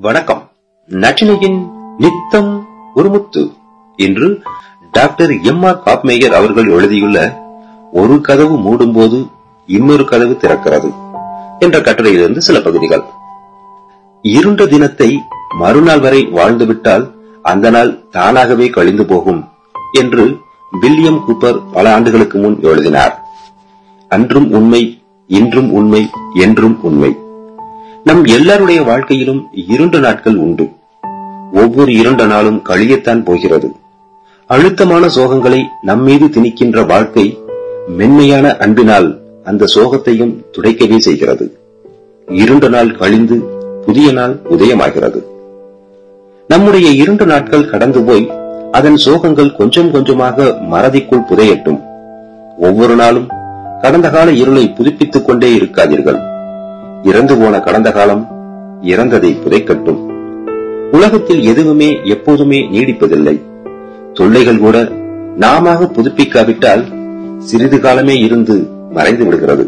வணக்கம். நச்சினையின் நித்தம் ஒருமுத்து இன்று டாக்டர் எம் ஆர் காப்மேயர் அவர்கள் எழுதியுள்ள ஒரு கதவு மூடும்போது இன்னொரு கதவு திறக்கிறது என்ற கட்டுரையிலிருந்து சில பகுதிகள். இருண்ட தினத்தை மறுநாள் வரை வாழ்ந்துவிட்டால் அந்த நாள் தானாகவே கழிந்து போகும் என்று வில்லியம் கூப்பர் பல ஆண்டுகளுக்கு முன் எழுதினார். அன்றும் உண்மை இன்றும் உண்மை என்றும் உண்மை. நம் எல்லாருடைய வாழ்க்கையிலும் இருண்ட நாட்கள் உண்டு. ஒவ்வொரு இருண்ட நாளும் கழியத்தான் போகிறது. அழுத்தமான சோகங்களை நம்மீது திணிக்கின்ற வாழ்க்கை மென்மையான அன்பினால் அந்த சோகத்தையும் துடைக்கவே செய்கிறது. இருண்ட நாள் கழிந்து புதிய நாள் உதயமாகிறது. நம்முடைய இருண்ட நாட்கள் கடந்து போய் அதன் சோகங்கள் கொஞ்சம் கொஞ்சமாக மறதிக்குள் புதையட்டும். ஒவ்வொரு நாளும் கடந்த கால இருளை புதுப்பித்துக் கொண்டே இருக்காதீர்கள். இறந்து போன கடந்த காலம் இறந்ததை புதைக்கட்டும். உலகத்தில் எதுவுமே எப்போதுமே நீடிப்பதில்லை. தொல்லைகள் கூட நாம புதுப்பிக்காவிட்டால் சிறிது காலமே இருந்து மறைந்து விடுகிறது.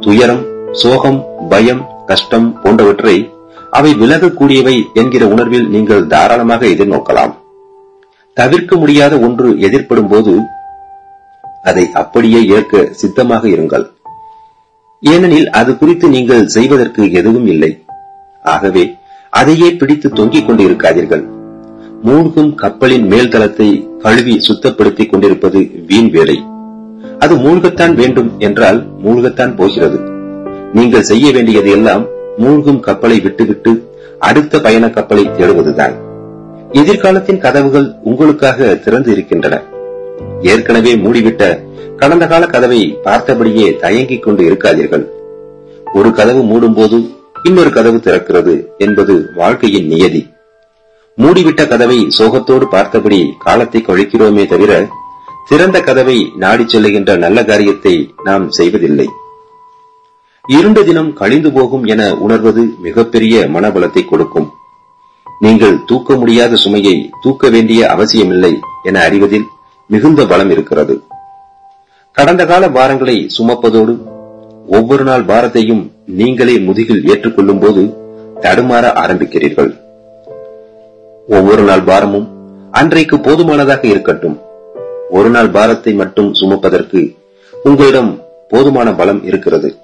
துயரம் சோகம் பயம் கஷ்டம் போன்றவற்றை அவை விலகக்கூடியவை என்கிற உணர்வில் நீங்கள் தாராளமாக எதிர்நோக்கலாம். தவிர்க்க முடியாத ஒன்று எதிர்ப்படும் போது அதை அப்படியே ஏற்க சித்தமாக இருங்கள். ஏனெனில் அது குறித்து நீங்கள் செய்வதற்கு எதுவும் இல்லை. ஆகவே அதையே பிடித்து தொங்கிக் கொண்டிருக்காதீர்கள். மூழ்கும் கப்பலின் மேல் தளத்தை கழுவி சுத்தப்படுத்திக் கொண்டிருப்பது வீண் வேலை. அது மூழ்கத்தான் வேண்டும் என்றால் மூழ்கத்தான் போகிறது. நீங்கள் செய்ய வேண்டியது எல்லாம் மூழ்கும் கப்பலை விட்டுவிட்டு அடுத்த பயண கப்பலை தேடுவதுதான். எதிர்காலத்தின் கதவுகள் உங்களுக்காக திறந்து இருக்கின்றன. ஏற்கனவே மூடிவிட்ட கடந்த கால கதவை பார்த்தபடியே தயங்கிக் கொண்டு இருக்காதீர்கள். ஒரு கதவு மூடும் போது இன்னொரு கதவு திறக்கிறது என்பது வாழ்க்கையின் நியதி. மூடிவிட்ட கதவை சோகத்தோடு பார்த்தபடி காலத்தை கழிக்கிறோமே தவிர திறந்த கதவை நாடி செல்லுகின்ற நல்ல காரியத்தை நாம் செய்வதில்லை. இருண்ட தினம் கழிந்து போகும் என உணர்வது மிகப்பெரிய மனபலத்தை கொடுக்கும். நீங்கள் தூக்க முடியாத சுமையை தூக்க வேண்டிய அவசியமில்லை என அறிவதில் மிகுந்த பலம் இருக்கிறது. கடந்த கால பாரங்களை சுமப்பதோடு ஒவ்வொரு நாள் பாரத்தையும் நீங்களே முதுகில் ஏற்றுக்கொள்ளும் போது தடுமாற ஆரம்பிக்கிறீர்கள். ஒவ்வொரு நாள் பாரமும் அன்றைக்கு போதுமானதாக இருக்கட்டும். ஒரு நாள் பாரத்தை மட்டும் சுமப்பதற்கு உங்களிடம் போதுமான பலம் இருக்கிறது.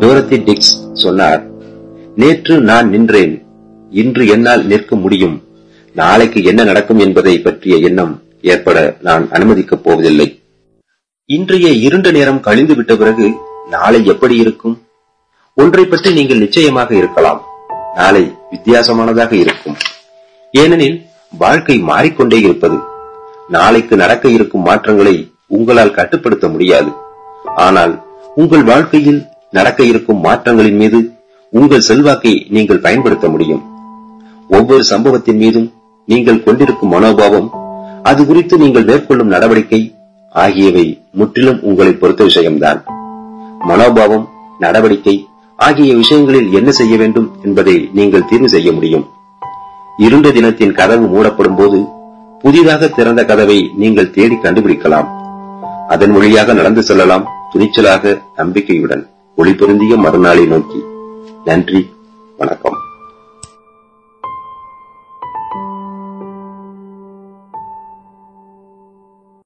டோரத்தி டிக்ஸ் சொன்னார் நேற்று நான் நின்றேன். இன்று என்னால் நிற்க முடியும். நாளைக்கு என்ன நடக்கும் என்பதை பற்றிய எண்ணம் ஏற்பட நான் அனுமதிக்கப் போவதில்லை. இன்றைய இருண்ட நேரம் கழிந்து விட்ட பிறகு நாளை எப்படி இருக்கும்? ஒன்றை பற்றி நீங்கள் நிச்சயமாக இருக்கலாம். நாளை வித்தியாசமானதாக இருக்கும். ஏனெனில் வாழ்க்கை மாறிக்கொண்டே இருப்பது. நாளைக்கு நடக்க இருக்கும் மாற்றங்களை உங்களால் கட்டுப்படுத்த முடியாது. ஆனால் உங்கள் வாழ்க்கையில் நடக்க இருக்கும் மாற்றங்களின் மீது உங்கள் செல்வாக்கை நீங்கள் பயன்படுத்த முடியும். ஒவ்வொரு சம்பவத்தின் மீதும் நீங்கள் கொண்டிருக்கும் மனோபாவம் அது குறித்து நீங்கள் மேற்கொள்ளும் நடவடிக்கை ஆகியவை முற்றிலும் உங்களை பொறுத்த விஷயம்தான். மனோபாவம் நடவடிக்கை ஆகிய விஷயங்களில் என்ன செய்ய வேண்டும் என்பதை நீங்கள் தீர்வு செய்ய முடியும். இருண்ட தினத்தின் கதவு மூடப்படும் போது புதிதாக திறந்த கதவை நீங்கள் தேடி கண்டுபிடிக்கலாம். அதன் வழியாக நடந்து செல்லலாம் துணிச்சலாக நம்பிக்கையுடன். ஒளி பொருந்திய மறுநாளை நோக்கி. நன்றி வணக்கம்.